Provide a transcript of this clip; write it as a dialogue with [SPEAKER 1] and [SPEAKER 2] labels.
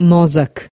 [SPEAKER 1] mozak